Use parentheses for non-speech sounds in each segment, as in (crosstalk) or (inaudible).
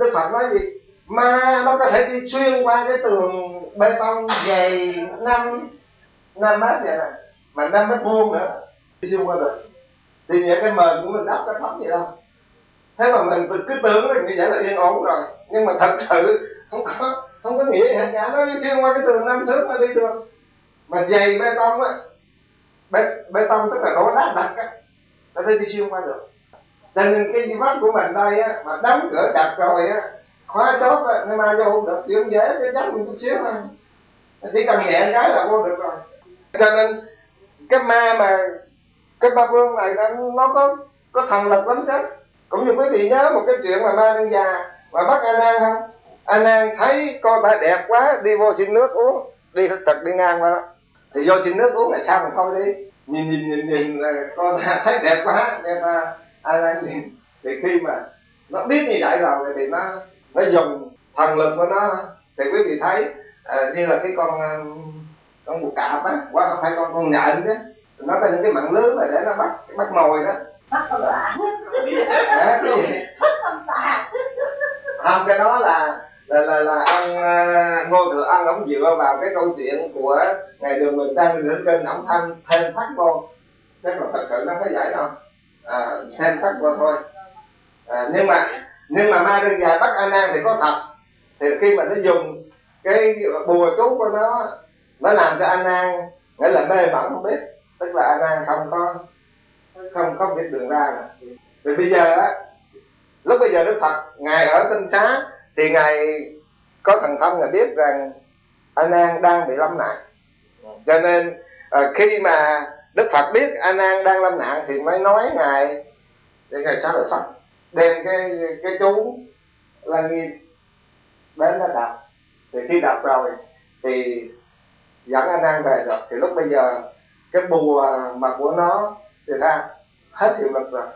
đức phật nói gì? Ma nó có thể đi xuyên qua cái tường bê tông dày năm năm mét vậy nè mà năm mét vuông nữa. Đi xuyên qua được. Thì những cái mền của mình đắp nó thấm gì đâu thế mà mình cứ tưởng là như vậy là yên ổn rồi. Nhưng mà thật sự không có không có nghĩa gì cả. Nó đi xuyên qua cái tường năm thước mà đi được. Mà dày bê tông á bê, bê tông tức là đổ đá đặc á nó đi xuyên qua được cho nên cái di vách của mình đây á, mà đóng cửa chặt rồi á, khóa chốt á nó mang vô không được chỉ không dễ cái chắc mình chút xíu thôi. Chỉ cần nhẹ cái là vô được rồi. Cho nên, cái ma mà, cái ba vương này nó có có thần lực lắm chứ cũng như quý vị nhớ một cái chuyện mà ma đang già mà bắt a nan không? A nan thấy coi ta đẹp quá, đi vô xin nước uống, đi thật đi ngang qua thì vô xin nước uống là sao mà thôi đi? Nhìn nhìn nhìn nhìn cô ta (laughs) thấy đẹp quá nên mà a nan nhìn thì khi mà nó biết như vậy rồi thì nó nó dùng thần lực của nó. Thì quý vị thấy à, như là cái con con bù cạp á qua không phải con con nhện chứ nó có những cái mạng lưới mà để nó bắt bắt mồi đó. Bắt con lạ à, cái gì? Con tà. Không cái đó là là là, là ông uh, ngô thừa ân ông dựa vào cái câu chuyện của ngày đường mình tăng đến kênh ông thanh thêm phát vô thế còn thật sự nó có giải đâu à, thêm phát qua thôi. À, nhưng mà nhưng mà ma đơn già bắt a nan thì có thật. Thì khi mà nó dùng cái bùa chú của nó nó làm cho a nan nghĩa là mê mẩn không biết. Tức là a nan không có không có biết đường ra nữa thì bây giờ á lúc bây giờ đức phật ngài ở tinh xá thì ngài có thần thông ngài biết rằng a nan đang bị lâm nạn. Cho nên à, khi mà đức phật biết a nan đang lâm nạn thì mới nói ngài để ngài sáng lợi phật đem cái cái chú là nghiêm đến nó đọc. Thì khi đọc rồi thì dẫn a nan về rồi. Thì lúc bây giờ cái bùa mà của nó thì ra hết hiệu lực rồi.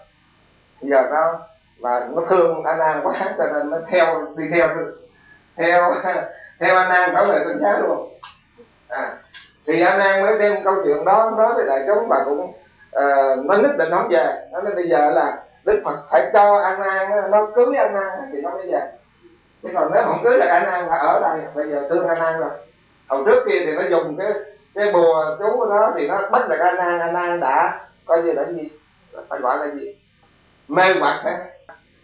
Giờ nó và nó thương a nan quá cho nên nó theo đi theo. Theo (laughs) theo a nan trở về tinh xá luôn. À, thì anh An mới đem câu chuyện đó nói với đại chúng và cũng ờ, uh, nó nhất định không về. Nó nên bây giờ là đức phật phải cho anh An nó cưới anh An thì nó mới về. Chứ còn nếu không cưới được anh An là ở đây bây giờ thương anh An rồi. Hồi trước kia thì nó dùng cái cái bùa chú của nó thì nó bắt được anh An anh An đã coi như là gì phải gọi là gì? Mê hoặc đấy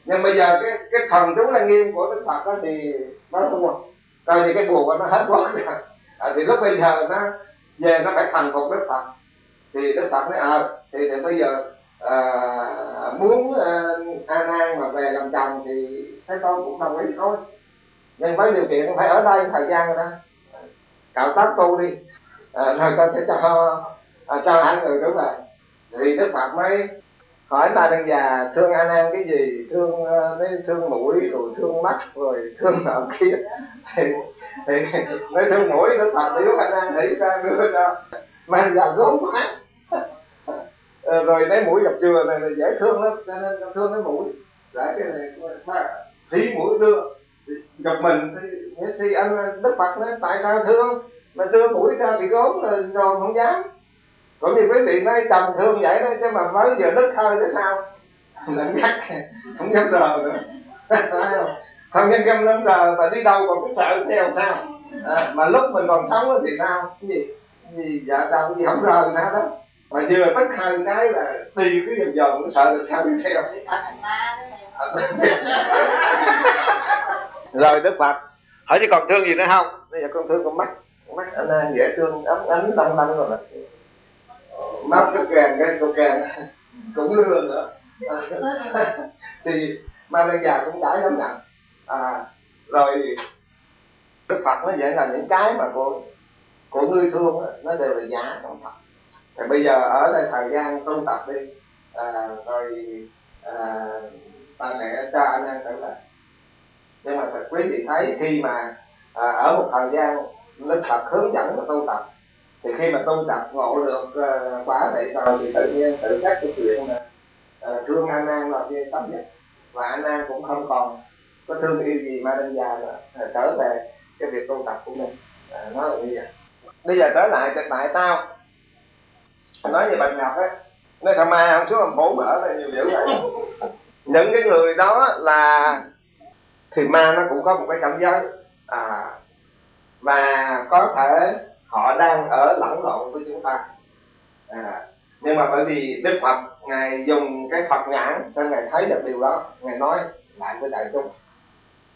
nhưng bây giờ cái cái thần chú là nghiêm của đức phật đó thì nó không rồi coi như cái bùa của nó hết quá rồi. À, thì lúc bây giờ nó về nó phải thành phục đức phật thì đức phật nói ờ thì, thì bây giờ à, muốn à, an an mà về làm chồng thì thấy con cũng đồng ý thôi. Nhưng với điều kiện phải ở đây thời gian rồi đó. Cạo tóc tu đi. À, rồi con sẽ cho à, cho hai người đúng rồi thì đức phật mới hỏi ba đơn già thương an an cái gì? Thương mấy thương mũi rồi thương mắt rồi thương nào kia? (laughs) thì thì thương ờ, mũi nó thật thì khả anh an ra đưa ra mang già gốm quá rồi lấy mũi gặp chừa này là dễ thương lắm cho nên thương cái mũi. Giải cái này thí mũi đưa. Gặp mình thì, thì anh đức phật nói tại sao thương? Mà đưa mũi ra thì gốm rồi không dám. Cũng như quý vị nói chồng thương vậy đó chứ mà mới giờ đứt hơi thế sao? Lạnh nhắc không dám rờ nữa. (laughs) không không nhân dám lắm rờ mà đi đâu còn cứ sợ theo sao? À, mà lúc mình còn sống thì sao? Cái gì? Cái gì? Vợ chồng gì không rờ nữa đó? Mà vừa tất hơi cái là đi cứ vòng vòng cũng sợ được sao đi theo? (laughs) Rồi đức phật. Hỏi chứ còn thương gì nữa không? Bây giờ con thương con mắt. Con mắt anh an dễ thương ấm ánh đông đông rồi mắt rất kèm cái cô kèm cũng lừa nữa. (laughs) Thì ma lên già cũng trải lắm nặng à, rồi đức phật nó vậy là những cái mà của của ngươi thương đó, nó đều là giả trong phật. Thì bây giờ ở đây thời gian tu tập đi. À, rồi à, ta mẹ cha anh em trở lại nhưng mà thật quý vị thấy khi mà à, ở một thời gian đức phật hướng dẫn và tu tập thì khi mà tu tập ngộ được uh, quả vậy rồi thì tự nhiên tự giác cái chuyện là uh, thương an an là cái tấm nhất và an an cũng không còn có thương yêu gì ma đơn già nữa uh, trở về cái việc tu tập của mình. Uh, nó là như vậy. Bây giờ trở lại tại sao? Nói về bạch ngọc á. Nói sao mai không xuống làm phủ mà ở đây nhiều dữ vậy? (laughs) Những cái người đó là thì ma nó cũng có một cái cảnh giới à, và có thể họ đang ở lẫn lộn với chúng ta. À, nhưng mà bởi vì đức phật ngài dùng cái phật nhãn cho ngài thấy được điều đó. Ngài nói lại với đại chúng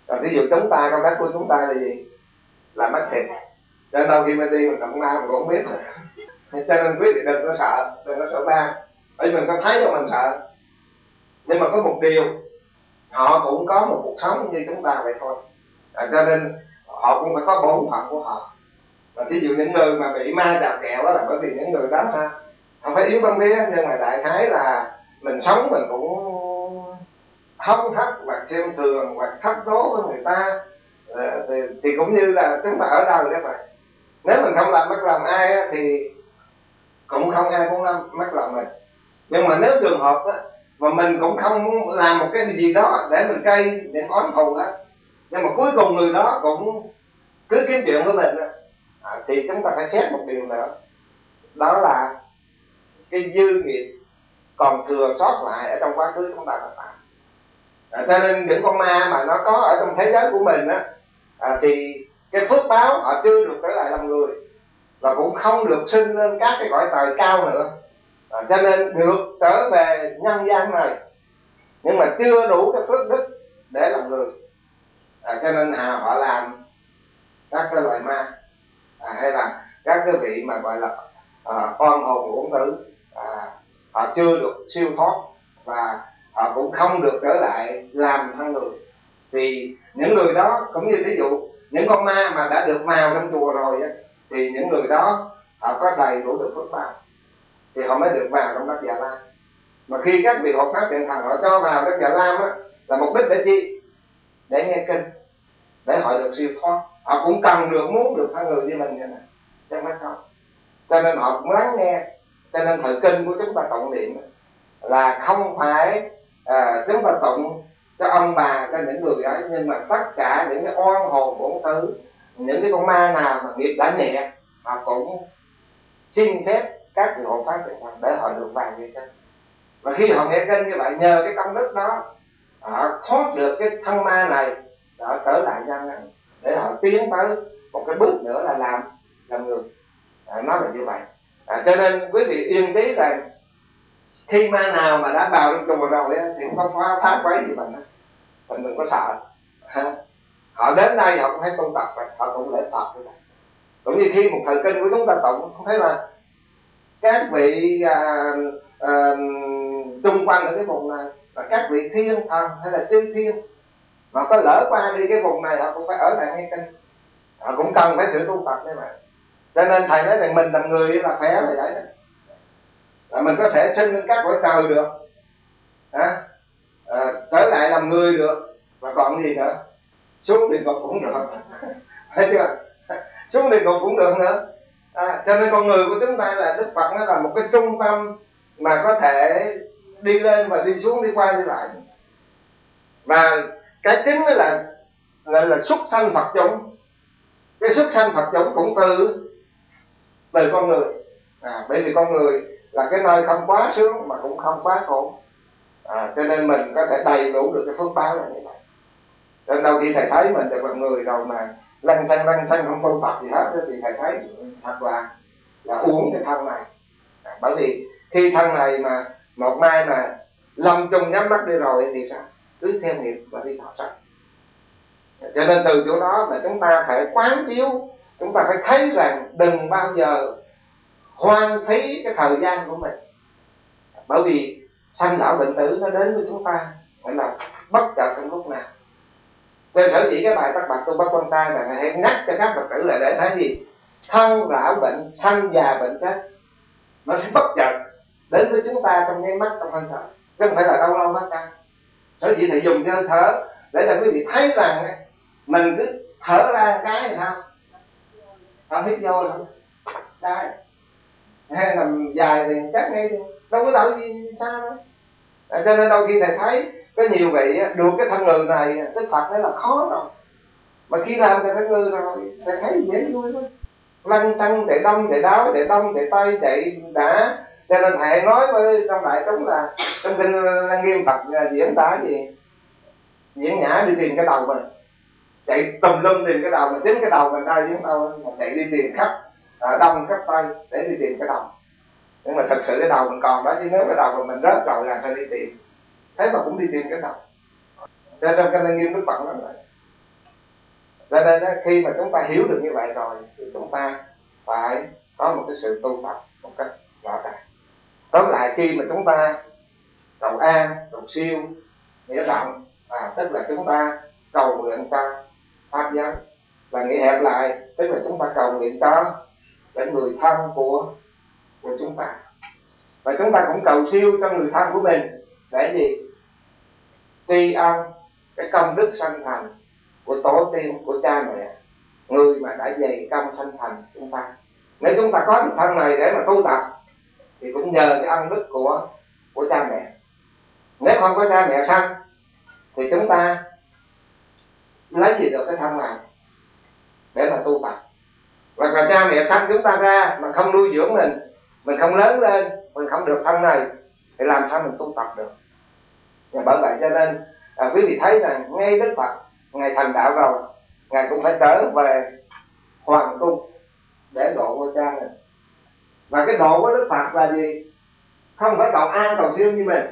còn ví dụ chúng ta công mắt của chúng ta là gì? Là mất thịt cho nên đâu khi mình đi mình động ma mình cũng không biết. (laughs) Cho nên quý vị đừng có sợ đừng có sợ ma. Bởi vì mình có thấy đâu mình sợ. Nhưng mà có một điều họ cũng có một cuộc sống như chúng ta vậy thôi. À, cho nên họ cũng phải có bổn phận của họ. Và ví dụ những người mà bị ma đạp kẹo đó là bởi vì những người đó ha. Không phải yếu băng vía nhưng mà đại khái là mình sống mình cũng hâm hắc hoặc xem thường hoặc thách đố với người ta ờ, thì, thì cũng như là chúng ta ở đâu đấy bạn nếu mình không làm mất lòng ai thì cũng không ai muốn làm mất lòng mình. Nhưng mà nếu trường hợp đó mà mình cũng không muốn làm một cái gì đó để mình cây để oán thù đó nhưng mà cuối cùng người đó cũng cứ kiếm chuyện với mình đó, à, thì chúng ta phải xét một điều nữa. Đó là cái dư nghiệp còn thừa sót lại ở trong quá khứ chúng ta đã tạo à, cho nên những con ma mà nó có ở trong thế giới của mình á à, thì cái phước báo họ chưa được trở lại làm người và cũng không được sinh lên các cái cõi trời cao nữa. À, cho nên được trở về nhân gian này nhưng mà chưa đủ cái phước đức để làm người. À, cho nên à, họ làm các cái loài ma à, hay là các cái vị mà gọi là à, con hồn uổng tử à, họ chưa được siêu thoát và họ cũng không được trở lại làm thân người. Thì những người đó cũng như ví dụ những con ma mà đã được vào trong chùa rồi á, thì những người đó họ có đầy đủ được phước báo thì họ mới được vào trong đất già dạ lam. Mà khi các vị hộ pháp thiện thần họ cho vào đất già dạ lam á là mục đích để chi? Để nghe kinh để họ được siêu thoát. Họ cũng cần được muốn được thân người như mình như này chứ không không? Cho nên họ cũng lắng nghe. Cho nên thời kinh của chúng ta tổng niệm là không phải à, chúng ta tụng cho ông bà cho những người ấy nhưng mà tất cả những cái oan hồn bổn thứ những cái con ma nào mà nghiệp đã nhẹ họ cũng xin phép các vị hộ pháp thượng thần để họ được vào như thế. Và khi họ nghe kinh như vậy nhờ cái công đức đó họ thoát được cái thân ma này họ trở lại nhân này để họ tiến tới một cái bước nữa là làm làm người. À, nó là như vậy. À, cho nên quý vị yên trí rằng khi ma nào mà đã vào trong chùa rồi thì không có phá quấy gì mình mình đừng có sợ. Ha. họ đến đây họ cũng thấy tôn tập vậy họ cũng lễ phật như vậy cũng như khi một thời kinh của chúng ta tụng không thấy là các vị à, à, chung quanh ở cái vùng này và các vị thiên thần hay là chư thiên mà có lỡ qua đi cái vùng này họ cũng phải ở lại ngay kinh. Họ cũng cần phải sự tu tập như vậy cho nên thầy nói rằng mình làm người là khỏe là vậy là mình có thể sinh lên các cõi trời được. À, à, trở lại làm người được. Và còn gì nữa? Xuống địa ngục cũng được. (laughs) Thấy chưa? Xuống địa ngục cũng được nữa. À, cho nên con người của chúng ta là đức phật nó là một cái trung tâm mà có thể đi lên và đi xuống đi qua đi lại. Và cái chính là là là xuất sanh phật chúng cái xuất sanh phật chúng cũng từ từ con người. À, bởi vì con người là cái nơi không quá sướng mà cũng không quá khổ. À, cho nên mình có thể đầy đủ được cái phước báo là như vậy. Nên đâu khi thầy thấy mình là người đầu mà lăn xanh lăn xanh không tu tập gì hết thì thầy thấy thật là là uống cái thân này. À, bởi vì khi thân này mà một mai mà lâm chung nhắm mắt đi rồi thì sao? Cứ theo nghiệp và đi thọ sanh. Cho nên từ chỗ đó mà chúng ta phải quán chiếu chúng ta phải thấy rằng đừng bao giờ hoang phí cái thời gian của mình. Bởi vì sanh lão bệnh tử nó đến với chúng ta phải là bất chợt trong lúc nào. Nên sở dĩ cái bài các bạc tu bắt quan tai là hãy nhắc cho các phật tử là để thấy gì? Thân lão bệnh, sanh già bệnh chết. Nó sẽ bất chợt đến với chúng ta trong nháy mắt, trong hơi thở chứ không phải là đâu lâu mắt ta sở dĩ thầy dùng cái hơi thở để là quý vị thấy rằng mình cứ thở ra cái thì sao? Không hít vô không đây hay nằm dài thì chắc ngay đâu có đợi gì xa đâu. À, cho nên đôi khi thầy thấy có nhiều vị được cái thân người này đức phật nói là khó rồi. Mà khi làm cái thân người rồi thầy thấy dễ vui thôi lăn xăng chạy đông chạy đáo chạy đông chạy tây chạy đã. Cho nên thầy nói với trong đại chúng là trong kinh lăng nghiêm phật à, diễn tả gì? Diễn nhã đi tìm cái đầu mình. Chạy tùm lum tìm cái đầu mình chính cái đầu mình ai chứ đâu chạy đi tìm khắp ở đông khắp tây để đi tìm cái đầu nhưng mà thật sự cái đầu mình còn đó chứ nếu cái đầu mà mình rớt rồi là phải đi tìm. Thế mà cũng đi tìm cái đầu. Cho nên cái nên nghiêm đức phật nói vậy. Cho nên đó, khi mà chúng ta hiểu được như vậy rồi thì chúng ta phải có một cái sự tu tập một cách rõ ràng. Tóm lại khi mà chúng ta cầu an cầu siêu nghĩa rộng à, tức là chúng ta cầu nguyện cho pháp giới và nghĩa hẹp lại tức là chúng ta cầu nguyện cho những người thân của của chúng ta. Và chúng ta cũng cầu siêu cho người thân của mình. Để gì? Tri ân cái công đức sanh thành của tổ tiên, của cha mẹ, người mà đã dày công sanh thành chúng ta. Nếu chúng ta có được thân này để mà tu tập, thì cũng nhờ cái ân đức của của cha mẹ. Nếu không có cha mẹ sanh, thì chúng ta lấy gì được cái thân này để mà tu tập? Hoặc là cha mẹ sanh chúng ta ra mà không nuôi dưỡng mình mình không lớn lên mình không được thân này thì làm sao mình tu tập được? Và bởi vậy cho nên à, quý vị thấy rằng ngay đức phật ngài thành đạo rồi ngài cũng phải trở về hoàng cung để độ của cha mình. Và cái độ của đức phật là gì? Không phải cầu an cầu siêu như mình.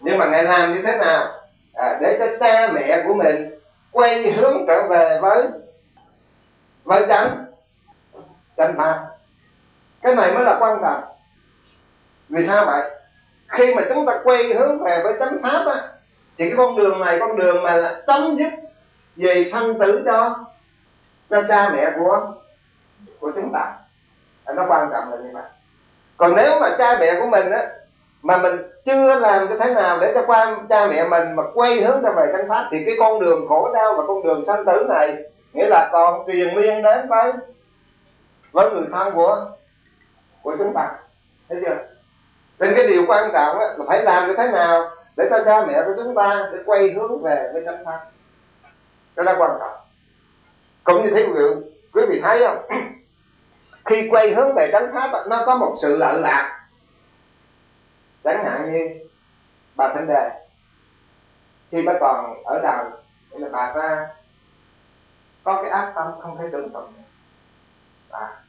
Nhưng mà ngài làm như thế nào? À, để cho cha mẹ của mình quay hướng trở về với với chánh chánh pháp cái này mới là quan trọng. Vì sao vậy? Khi mà chúng ta quay hướng về với chánh pháp á, thì cái con đường này, con đường mà là chấm dứt về sanh tử cho cho cha mẹ của của chúng ta. Nó quan trọng là như vậy. Còn nếu mà cha mẹ của mình á, mà mình chưa làm cái thế nào để cho qua cha mẹ mình mà quay hướng ra về chánh pháp, thì cái con đường khổ đau và con đường sanh tử này, nghĩa là còn truyền miên đến với với người thân của của chúng ta. Thấy chưa? Nên cái điều quan trọng là phải làm như thế nào để cho cha mẹ của chúng ta để quay hướng về với chánh pháp đó là quan trọng. Cũng như thế quý vị quý vị thấy không? (clears throat) Khi quay hướng về chánh pháp nó có một sự lợi lạc. Chẳng hạn như bà thanh đề khi bà còn ở đời thì là bà ta có cái ác tâm không thể tưởng tượng à,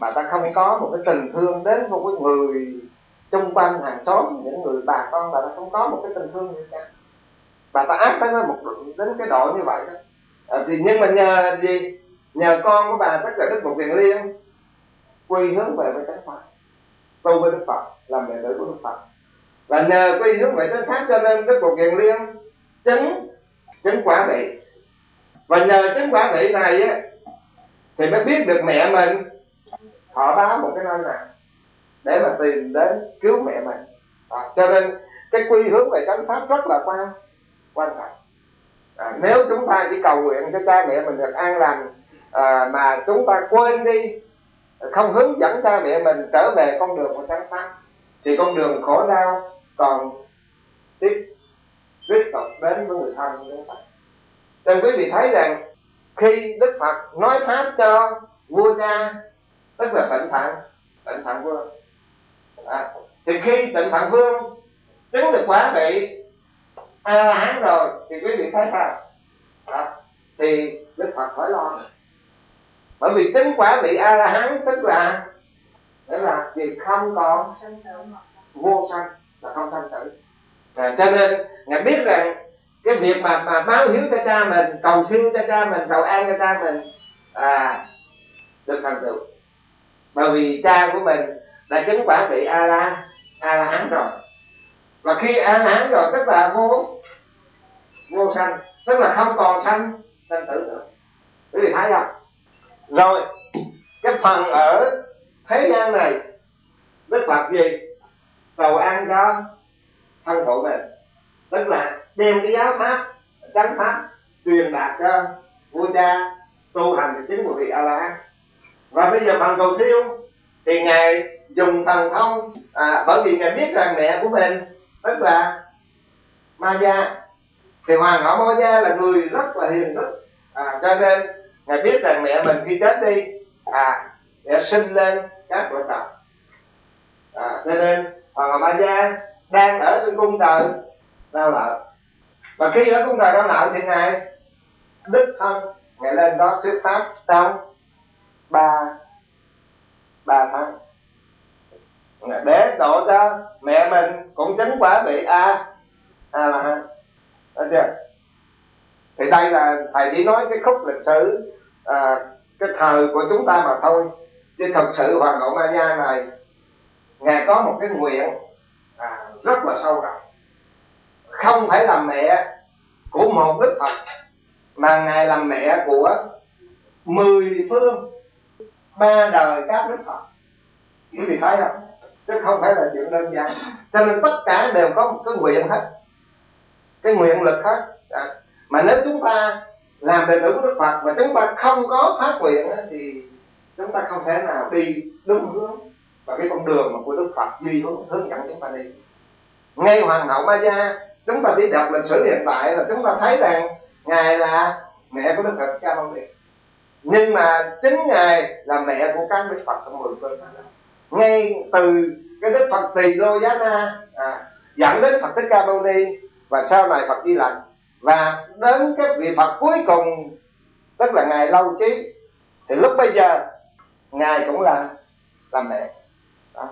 bà ta không có một cái tình thương đến một cái người chung quanh hàng xóm những người bà con bà ta không có một cái tình thương gì cả bà ta ác tới một đến cái độ như vậy đó. À, thì nhưng mà nhờ gì? Nhờ con của bà tất cả đức một viện liên quy hướng về với chánh pháp tu với đức phật làm đệ tử của đức phật. Và nhờ quy hướng về chánh pháp cho nên đức một viện liên chứng chứng quả vị. Và nhờ chứng quả vị này á thì mới biết được mẹ mình họ báo một cái nơi nào để mà tìm đến cứu mẹ mình. À, cho nên cái quy hướng về chánh pháp rất là quan quan trọng. À, nếu chúng ta chỉ cầu nguyện cho cha mẹ mình được an lành à, mà chúng ta quên đi không hướng dẫn cha mẹ mình trở về con đường của chánh pháp thì con đường khổ đau còn tiếp tiếp tục đến với người thân của chúng ta nên quý vị thấy rằng khi đức phật nói pháp cho vua cha tức là tịnh thản tịnh thản vương. À, thì khi tịnh thản vương chứng được quả vị a la hán rồi thì quý vị thấy sao? À, thì đức phật khỏi lo bởi vì chứng quả vị a la hán tức là nghĩa là gì không còn vô sanh là không sanh tử. À, cho nên ngài biết rằng cái việc mà mà báo hiếu cho cha mình cầu xin cho cha mình cầu an cho cha mình à được thành tựu bởi vì cha của mình đã chứng quả vị a la a la hán rồi. Và khi a la hán rồi, tức là vô vô sanh, tức là không còn sanh sanh tử nữa. Quý vị thấy không? Rồi, cái phần ở thế gian này, đức phật gì? Cầu an cho thân phụ mình. Tức là đem cái giáo pháp, chánh pháp truyền đạt cho vua cha tu hành thì chính quả vị a la hán và bây giờ bằng cầu siêu thì ngài dùng thần thông à, bởi vì ngài biết rằng mẹ của mình tức là ma gia. Thì hoàng hậu ma gia là người rất là hiền đức à, cho nên ngài biết rằng mẹ mình khi chết đi à sẽ sinh lên các loại tộc. À, cho nên hoàng hậu ma gia đang ở trên cung trời đau lợi. Và khi ở cung trời đau nợ thì ngài đích thân ngài lên đó thuyết pháp trong ba. Ba tháng để độ cho mẹ mình cũng chính quả bị a. A là ha thấy chưa? Thì đây là thầy chỉ nói cái khúc lịch sử à, cái thời của chúng ta mà thôi. Chứ thật sự hoàng hậu ma gia này ngài có một cái nguyện à, rất là sâu rộng. Không phải làm mẹ của một đức phật mà ngài làm mẹ của mười phương ba đời các đức phật. Quý vị thấy không? Chứ không phải là chuyện đơn giản. Cho nên tất cả đều có một cái nguyện hết. Cái nguyện lực hết. À. mà nếu chúng ta làm đệ tử của đức phật mà chúng ta không có phát nguyện thì chúng ta không thể nào đi đúng hướng và cái con đường mà của đức phật duy hướng hướng dẫn chúng ta đi. Ngay hoàng hậu ma gia, chúng ta đi đọc lịch sử hiện tại là chúng ta thấy rằng ngài là mẹ của đức phật ca mâu ni nhưng mà chính ngài là mẹ của các đức phật trong mười phương ngay từ cái đức phật tỳ lô giá na à, dẫn đến phật thích ca mâu ni và sau này phật di lặc. Và đến cái vị phật cuối cùng tức là ngài lâu trí thì lúc bây giờ ngài cũng là là mẹ. Đó.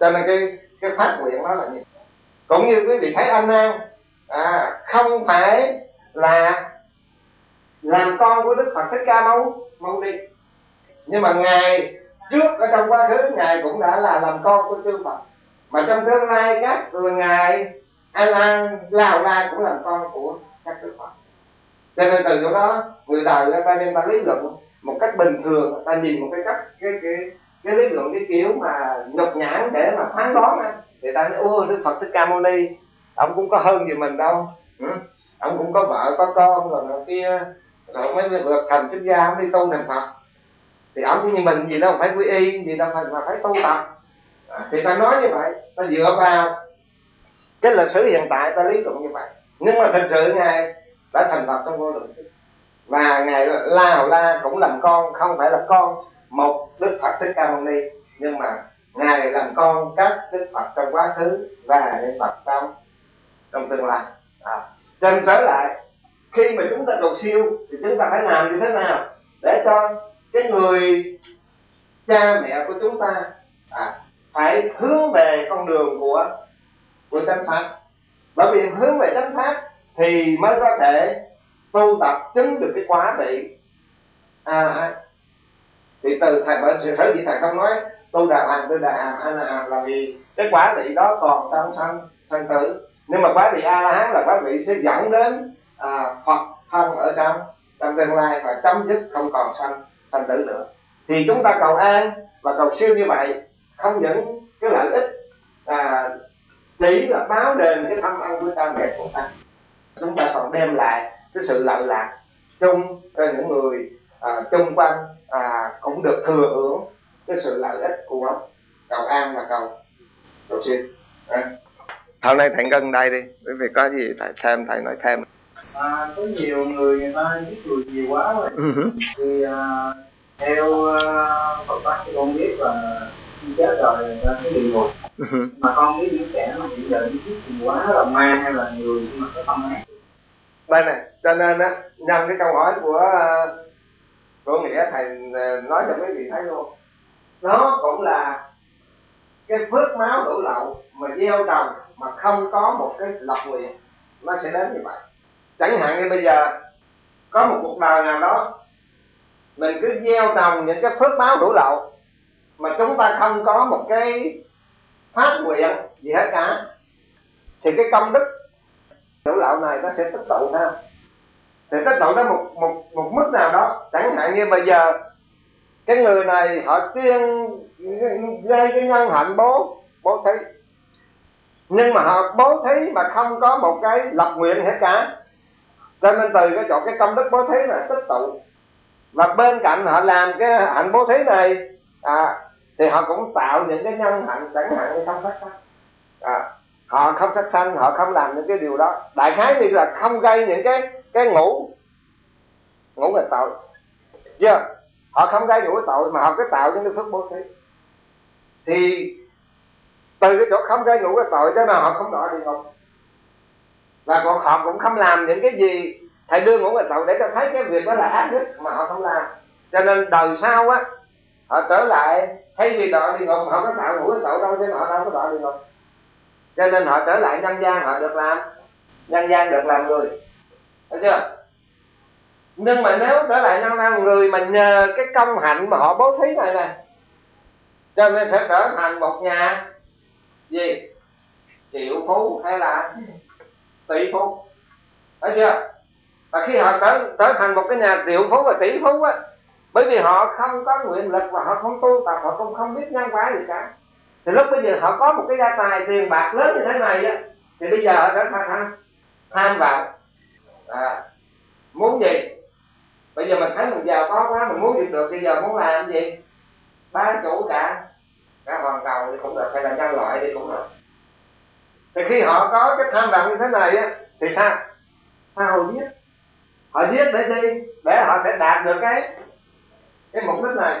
cho nên cái cái phát nguyện đó là như cũng như quý vị thấy anh An à, không phải là làm con của đức phật thích ca mâu mâu ni. Nhưng mà ngài trước ở trong quá khứ, ngài cũng đã là làm con của chư phật. Mà trong tương lai, các người ngài, a lan, lào la cũng làm con của các đức phật. Cho nên từ chỗ đó, người đời người ta nên ta lý luận một cách bình thường. Ta nhìn một cái cách, cái cái cái lý luận, cái kiểu mà nhục nhãn để mà phán đoán á, thì ta nói, ô, đức phật thích ca mâu ni, ông cũng có hơn gì mình đâu. Ừ? ông cũng có vợ, có con rồi kia rồi mới được thành xuất gia mới đi tu thành phật. Thì ông như mình gì đâu, phải quy y, gì đâu, phải mà phải tu tập. À, thì ta nói như vậy, ta dựa vào cái lịch sử hiện tại, ta lý luận như vậy. Nhưng mà thực sự ngài đã thành phật trong vô lượng và ngài la hầu la cũng làm con, không phải là con một đức phật thích ca mâu ni. Nhưng mà ngài làm con các đức phật trong quá khứ và Đức phật trong trong tương lai. À. cho trở lại khi mà chúng ta cầu siêu thì chúng ta phải làm như thế nào để cho cái người cha mẹ của chúng ta à, phải hướng về con đường của của chánh pháp? Bởi vì hướng về chánh pháp thì mới có thể tu tập chứng được cái quả vị. À, à. thì từ thầy bệnh sự sở gì thầy không nói tu đà hoàng tu đà hàm a la hàm là vì cái quả vị đó còn trong sanh sanh tử. Nhưng mà quả vị a la hán là quả vị sẽ dẫn đến à, phật thân ở trong trong tương lai và chấm dứt không còn sanh sanh tử nữa. Thì chúng ta cầu an và cầu siêu như vậy không những cái lợi ích à, chỉ là báo đền cái tâm ân của cha mẹ của ta. Chúng ta còn đem lại cái sự lợi lạc chung cho những người à, chung quanh à, cũng được thừa hưởng cái sự lợi ích của cầu an và cầu cầu siêu. À. hôm nay thầy ngân đây đi bởi vì có gì thầy thêm thầy nói thêm à, có nhiều người người ta biết người nhiều quá rồi. Uh-huh. thì à, theo uh, Phật pháp thì con biết là khi chết rồi người ta sẽ bị ngục. Uh-huh. mà con biết những kẻ mà hiện giờ biết nhiều quá là ma hay là người mà có tâm ác. Đây này cho nên á nhân cái câu hỏi của của nghĩa thầy nói cho mấy vị thấy luôn. Nó cũng là cái phước máu đổ lậu mà gieo trồng mà không có một cái lập nguyện nó sẽ đến như vậy chẳng hạn như bây giờ, có một cuộc đời nào đó, mình cứ gieo trồng những cái phước báo đủ lậu mà chúng ta không có một cái phát nguyện gì hết cả, thì cái công đức đủ lậu này nó sẽ tích tụ ha. Thì tích tụ tới một một một mức nào đó. Chẳng hạn như bây giờ, cái người này họ tiên gây cái nhân hạnh bố bố thí. Nhưng mà họ bố thí mà không có một cái lập nguyện hết cả cho nên từ cái chỗ cái công đức bố thí này tích tụ. Và bên cạnh họ làm cái hạnh bố thí này à, thì họ cũng tạo những cái nhân hạnh chẳng hạn như không sát sanh. À, họ không sát sanh họ không làm những cái điều đó. Đại khái thì là không gây những cái cái ngủ ngủ là tội. Chưa? Yeah. họ không gây ngủ tội mà họ cứ tạo những cái phước bố thí. Thì từ cái chỗ không gây ngủ cái tội cho nên họ không đọa địa ngục và còn họ cũng không làm những cái gì. Thầy đưa ngũ nghịch lậu để cho thấy cái việc đó là ác nhất mà họ không làm. Cho nên đời sau á, họ trở lại, thay vì đọa địa ngục, họ có tạo ngũ nghịch lậu đâu, chứ họ đâu có đọa địa ngục. Cho nên họ trở lại nhân gian, họ được làm. Nhân gian được làm người. Thấy chưa? Nhưng mà nếu trở lại nhân gian, người mà nhờ cái công hạnh mà họ bố thí này nè, cho nên sẽ trở thành một nhà gì? Triệu phú hay là tỷ phú. Thấy chưa? Và khi họ trở trở thành một cái nhà triệu phú và tỷ phú á bởi vì họ không có nguyện lực và họ không tu tập họ cũng không biết nhân quả gì cả. Thì lúc bây giờ họ có một cái gia tài tiền bạc lớn như thế này á thì bây giờ họ trở thành tham tham vọng. À, muốn gì? Bây giờ mình thấy mình giàu có quá mình muốn gì được bây giờ muốn làm gì? Ba chủ cả cả hoàn cầu thì cũng được hay là nhân loại thì cũng được thì khi họ có cái tham vọng như thế này á thì sao? Sao họ giết. Họ giết để đi để họ sẽ đạt được cái cái mục đích này.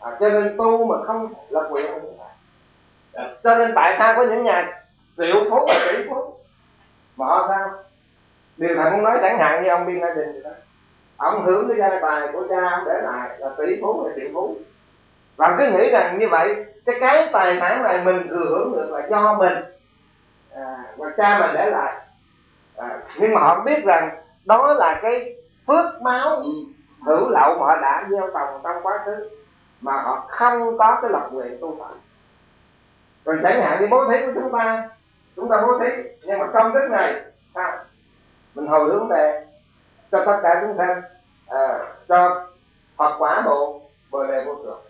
À, cho nên tu mà không lập nguyện à, cho nên tại sao có những nhà triệu phú và tỷ phú? Mà họ sao? Điều thầy muốn nói chẳng hạn như ông biên gia đình vậy đó. Ông hưởng cái gia tài của cha ông để lại là tỷ phú hay triệu phú và cứ nghĩ rằng như vậy cái cái tài sản này mình thừa hưởng được là do mình. À, và cha mình để lại. À, nhưng mà họ biết rằng đó là cái phước máu hữu lậu mà họ đã gieo trồng trong quá khứ mà họ không có cái lập nguyện tu tập. Rồi chẳng hạn như bố thí của chúng ta chúng ta bố thí nhưng mà công đức này sao? Mình hồi hướng về cho tất cả chúng sanh à, cho Phật quả bộ bồ đề vô thượng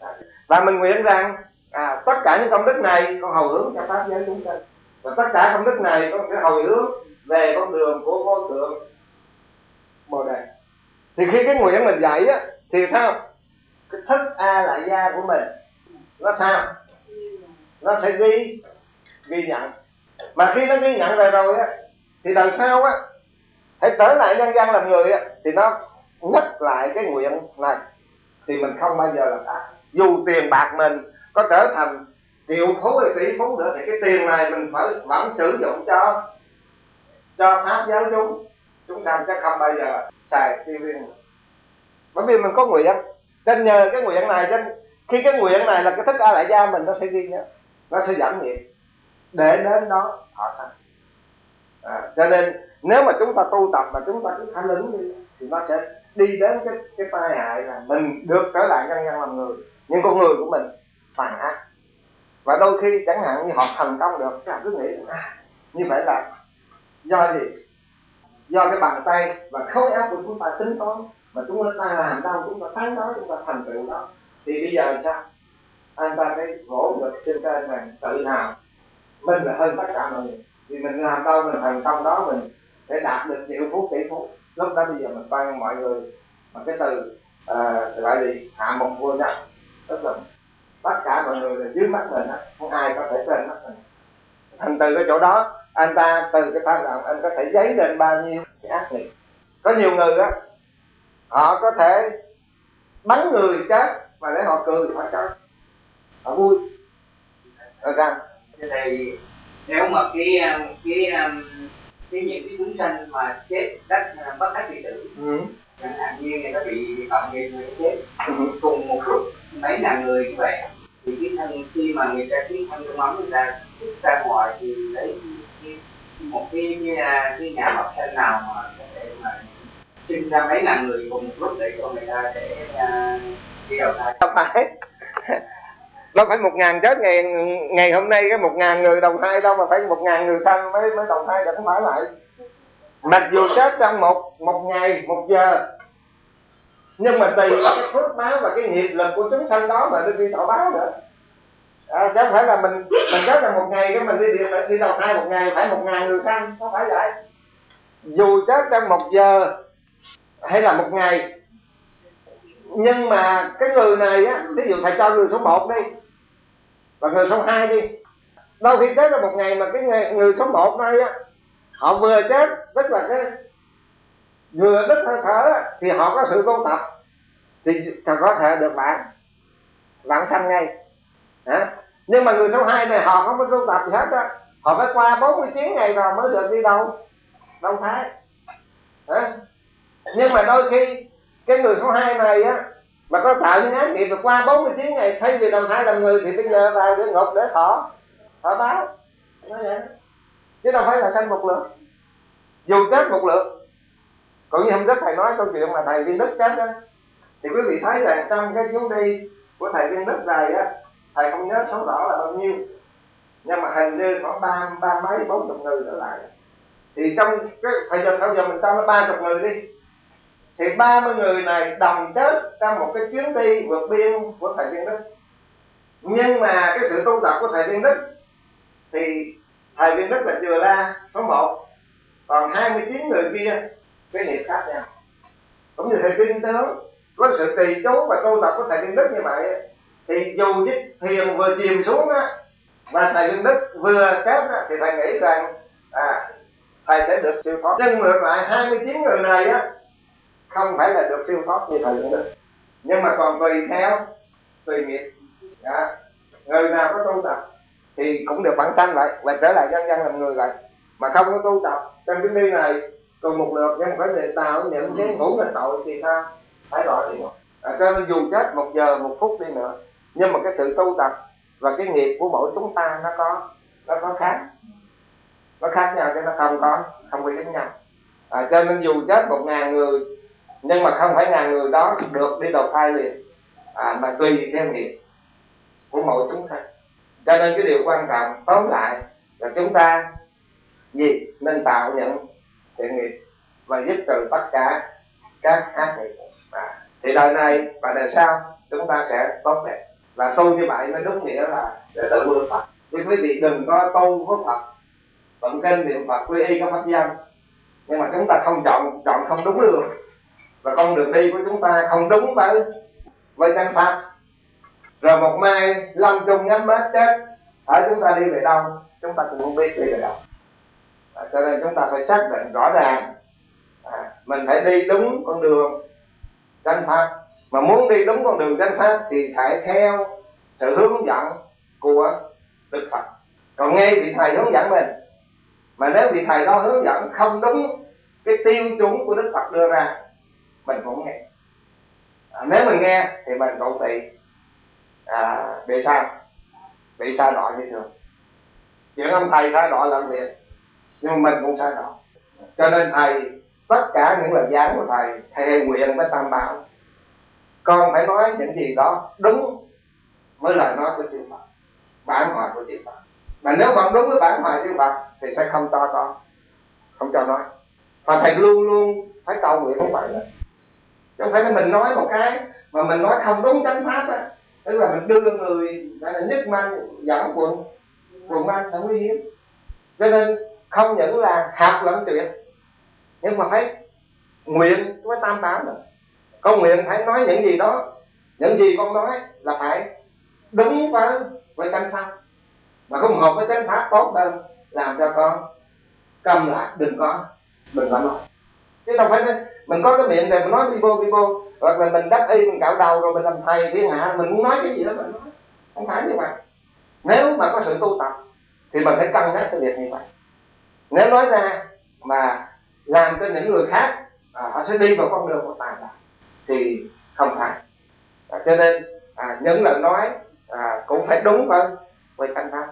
à, và mình nguyện rằng à, tất cả những công đức này con hầu hướng cho pháp giới chúng sanh và tất cả công đức này con sẽ hồi hướng về con đường của vô thượng bồ đề. Thì khi cái nguyện mình dạy á thì sao? Cái thức a lại gia của mình. Nó sao? Nó sẽ ghi ghi nhận. Mà khi nó ghi nhận rồi rồi á thì đời sau á hãy trở lại nhân gian làm người á thì nó nhắc lại cái nguyện này. Thì mình không bao giờ làm ác dù tiền bạc mình có trở thành triệu phú hay tỷ phú nữa thì cái tiền này mình phải vẫn sử dụng cho cho pháp giáo chúng. Chúng ta sẽ không bao giờ xài tiêu viên bởi vì mình có nguyện. Nên nhờ cái nguyện này nên khi cái nguyện này là cái thức a lại gia mình nó sẽ ghi nhớ nó sẽ giảm nghiệp để đến đó họ sanh. À, cho nên nếu mà chúng ta tu tập mà chúng ta cứ thanh lính đi thì nó sẽ đi đến cái cái tai hại là mình được trở lại nhân nhân làm người nhưng con người của mình phản ác và đôi khi chẳng hạn như họ thành công được các cứ nghĩ à, như vậy là do gì? Do cái bàn tay và khối óc của chúng ta tính toán mà chúng ta làm đâu chúng ta thấy đó chúng ta thành tựu đó. Thì bây giờ sao? Anh ta sẽ vỗ ngực trên trên này tự hào. Mình là hơn tất cả mọi người. Vì mình làm đâu mình thành công đó mình để đạt được triệu phú tỷ phú. Lúc đó bây giờ mình ban mọi người mà cái từ uh, gọi gì? Hạ một vô nhập tức là tất cả mọi người là dưới mắt mình á, không ai có thể trên mắt mình. Thành từ cái chỗ đó, anh ta, từ cái tham vọng anh có thể dấy lên bao nhiêu cái ác nghiệp có nhiều người á, họ có thể bắn người chết mà để họ cười, họ chết. Họ vui. Rồi sao thì nếu mà cái um, cái um, chúng sanh mà chết đất bất đắc kỳ tử ừ. chẳng hạn như người ta bị phạm nghiệp người chết ừ. cùng một lúc mấy ngàn người như vậy thì cái thân khi mà người ta cái thân trong ấm người ta xuất ra ngoài thì lấy một cái cái, cái nhà học sinh nào mà có thể mà sinh ra mấy ngàn người cùng một lúc để cho người ta để uh, đi đầu thai không phải nó phải một ngàn chết ngày ngày hôm nay cái một ngàn người đồng thai đâu mà phải một ngàn người sanh mới mới đồng thai được không phải lại mặc dù chết trong một một ngày một giờ nhưng mà tùy cái phước báo và cái nghiệp lực của chúng sanh đó mà đi đi thọ báo nữa. À, chứ không phải là mình mình chết trong một ngày cái mình đi đi, đi đầu thai một ngày phải một ngàn người sanh không phải vậy. Dù chết trong một giờ hay là một ngày nhưng mà cái người này á ví dụ thầy cho người số 1 đi và người số 2 đi đôi khi chết là một ngày mà cái người, người số 1 này á họ vừa chết, tức là cái vừa đứt hơi thở thì họ có sự tu tập, thì có thể được bạn bạn sanh ngay. Hả? nhưng mà người số 2 này họ không có tu tập gì hết á. Họ phải qua 49 ngày rồi mới được đi đâu? Đâu thái Hả? nhưng mà đôi khi cái người số 2 này á, mà có tạo những án nghiệp vượt qua 49 ngày, thay vì đồng thai làm người thì bây giờ vào địa ngục để thọ thọ báo. Nói vậy chứ đâu phải là sanh một lượt. Dù chết một lượt. Còn như hôm trước thầy nói câu chuyện mà thầy viên đức chết đó thì quý vị thấy rằng trong cái chuyến đi của thầy viên đức này á, thầy không nhớ số rõ là bao nhiêu. Nhưng mà hình như khoảng ba ba mấy, bốn chục người trở lại. Thì trong cái thời giờ bây giờ mình cho nó ba chục người đi. Thì 30 người này đồng chết trong một cái chuyến đi vượt biên của thầy viên đức. Nhưng mà cái sự tu tập của thầy viên đức thì thầy viên đức là chừa la số 1 còn 29 người kia cái nghiệp khác nhau. Cũng như thầy viên tướng có sự trì chú và tu tập của thầy viên đức như vậy thì dù chiếc thuyền vừa chìm xuống á và thầy viên đức vừa chết á, thì thầy nghĩ rằng à thầy sẽ được siêu thoát. Nhưng ngược lại 29 người này á không phải là được siêu thoát như thầy viên đức. Nhưng mà còn tùy theo tùy nghiệp. Đó. người nào có tu tập thì cũng được bản sanh vậy và trở lại dân dân làm người vậy mà không có tu tập trong chuyến đi này cùng một lượt nhưng mà phải người tạo những cái ngủ là tội thì sao? Phải gọi thì à, cho nên dù chết một giờ một phút đi nữa nhưng mà cái sự tu tập và cái nghiệp của mỗi chúng ta nó có nó có khác. Nó khác nhau chứ nó không có không có giống nhau. À, cho nên dù chết một ngàn người nhưng mà không phải ngàn người đó được đi đầu thai liền. À, mà tùy theo nghiệp của mỗi chúng ta cho nên cái điều quan trọng tóm lại là chúng ta gì nên tạo những thiện nghiệp và giúp trừ tất cả các ác nghiệp. À, thì đời này và đời sau chúng ta sẽ tốt đẹp. Và tu như vậy mới đúng nghĩa là để tự vươn Phật. Chứ quý vị đừng có tu với Phật tụng kinh niệm Phật quy y có pháp danh nhưng mà chúng ta không chọn chọn không đúng đường. Và con đường đi của chúng ta không đúng với với chân pháp rồi một mai lâm chung nhắm mắt chết. Ở chúng ta đi về đâu chúng ta cũng không biết đi về đâu. À, cho nên chúng ta phải xác định rõ ràng. À, mình phải đi đúng con đường chân pháp. Mà muốn đi đúng con đường chân pháp thì phải theo sự hướng dẫn của đức phật. Còn nghe vị thầy hướng dẫn mình. Mà nếu vị thầy đó hướng dẫn không đúng cái tiêu chuẩn của đức phật đưa ra mình cũng nghe. À, nếu mình nghe thì mình cũng bị à, bị sao bị sao đỏ như thường. Những ông thầy sai đỏ làm việc nhưng mình cũng sai đỏ cho nên thầy tất cả những lời giảng của thầy thầy nguyện với tam bảo. Con phải nói những gì đó đúng với lời nói của chư Phật bản hoài của chư Phật. Mà nếu không đúng với bản hoài chư Phật thì sẽ không cho con không cho nói. Và thầy luôn luôn phải cầu nguyện không phải đó. chứ không phải là mình nói một cái mà mình nói không đúng chánh pháp á tức là mình đưa người, gọi là nhất manh dẫn quần quần manh là nguy hiểm. Cho nên không những là hạt lẫn tuyệt, nhưng mà phải nguyện với tam bảo nữa. Con nguyện phải nói những gì đó, những gì con nói là phải đúng với với chánh pháp. Mà không hợp với chánh pháp, tốt hơn làm cho con cầm lại, đừng có đừng có nói. Chứ đâu phải mình có cái miệng này mình nói đi vô đi vô hoặc là mình đắc y mình cạo đầu rồi mình làm thầy thiên hạ mình muốn nói cái gì đó mình nói. Không phải như vậy. Nếu mà có sự tu tập thì mình phải cân nhắc cái việc như vậy. Nếu nói ra mà làm cho những người khác à, họ sẽ đi vào con đường của tà đạo thì không phải. À, cho nên à, những lời nói à, cũng phải đúng với với chánh pháp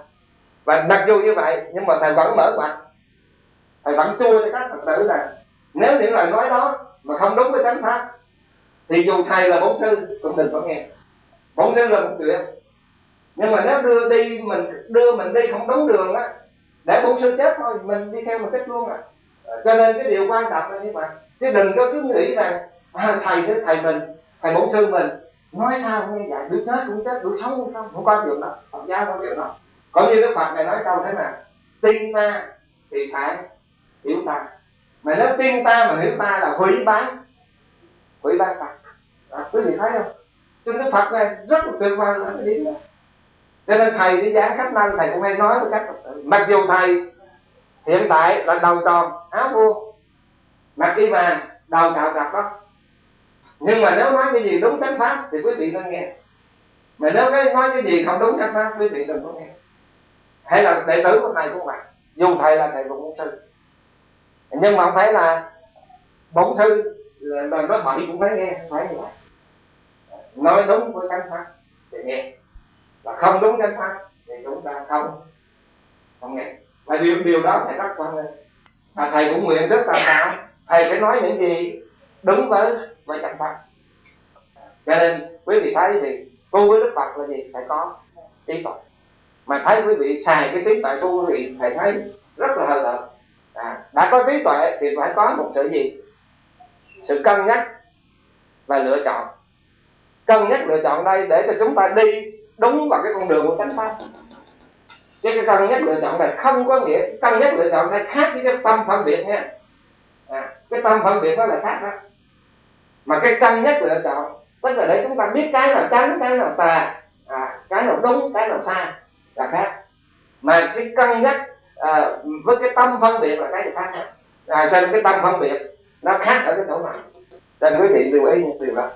và mặc dù như vậy nhưng mà thầy vẫn mở mặt thầy vẫn chua cho các phật tử là nếu những lời nói đó mà không đúng với chánh pháp thì dù thầy là bổn sư cũng đừng có nghe. Bổn sư là một chuyện nhưng mà nếu đưa đi mình đưa mình đi không đúng đường á để bổn sư chết thôi mình đi theo mình chết luôn à. à. Cho nên cái điều quan trọng là như vậy. Chứ đừng có cứ nghĩ rằng à, thầy thế thầy mình thầy bổn sư mình. Nói sao nghe vậy đứa chết cũng chết đứa sống cũng sống không có chuyện đó phật giáo không có chuyện đó có như đức phật này nói câu thế nào? Tin ta thì phải hiểu ta mà nó tin ta mà hiểu ta là hủy bán hủy bán ta à, quý vị thấy không? Cho đức phật này rất là tuyệt vời lắm cái điểm đó cho nên thầy đi giảng khách năng thầy cũng hay nói với các mặc dù thầy hiện tại là đầu tròn áo vua mặc y vàng đầu cạo trọc đó nhưng mà nếu nói cái gì đúng chánh pháp thì quý vị nên nghe. Mà nếu cái nói cái gì không đúng chánh pháp quý vị đừng có nghe. Hay là đệ tử của thầy cũng vậy dù thầy là thầy cũng sư nhưng mà không phải là bổn thư, là nó bậy cũng phải nghe không phải như vậy nói đúng với cánh pháp thì nghe. Và không đúng cánh pháp thì chúng ta không không nghe. Và điều điều đó thầy rất quan lên. Và thầy cũng nguyện rất là cao. Thầy sẽ nói những gì đúng với với cánh pháp. Cho nên, quý vị thấy thì tu với đức phật là gì? Phải có trí tuệ. Mà thấy quý vị xài cái trí tuệ của quý vị thầy thấy rất là hời lợi đã có trí tuệ thì phải có một sự gì? Sự cân nhắc và lựa chọn. Cân nhắc lựa chọn đây để cho chúng ta đi đúng vào cái con đường của chánh pháp. Chứ cái cân nhắc lựa chọn này không có nghĩa cân nhắc lựa chọn này khác với cái tâm phân biệt nha. À, cái tâm phân biệt đó là khác đó. Mà cái cân nhắc lựa chọn tức là để chúng ta biết cái nào tránh cái nào tà. À, cái nào đúng cái nào sai là khác. Mà cái cân nhắc à, với cái tâm phân biệt là cái gì khác nữa à, cho nên cái tâm phân biệt nó khác ở cái chỗ này. Cho nên quý vị lưu ý những điều đó.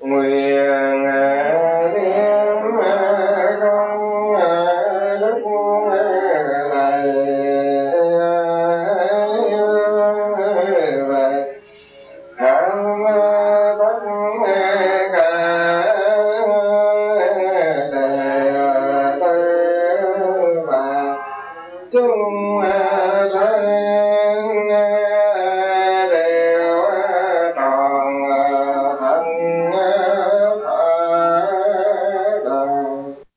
Nguyện à, đem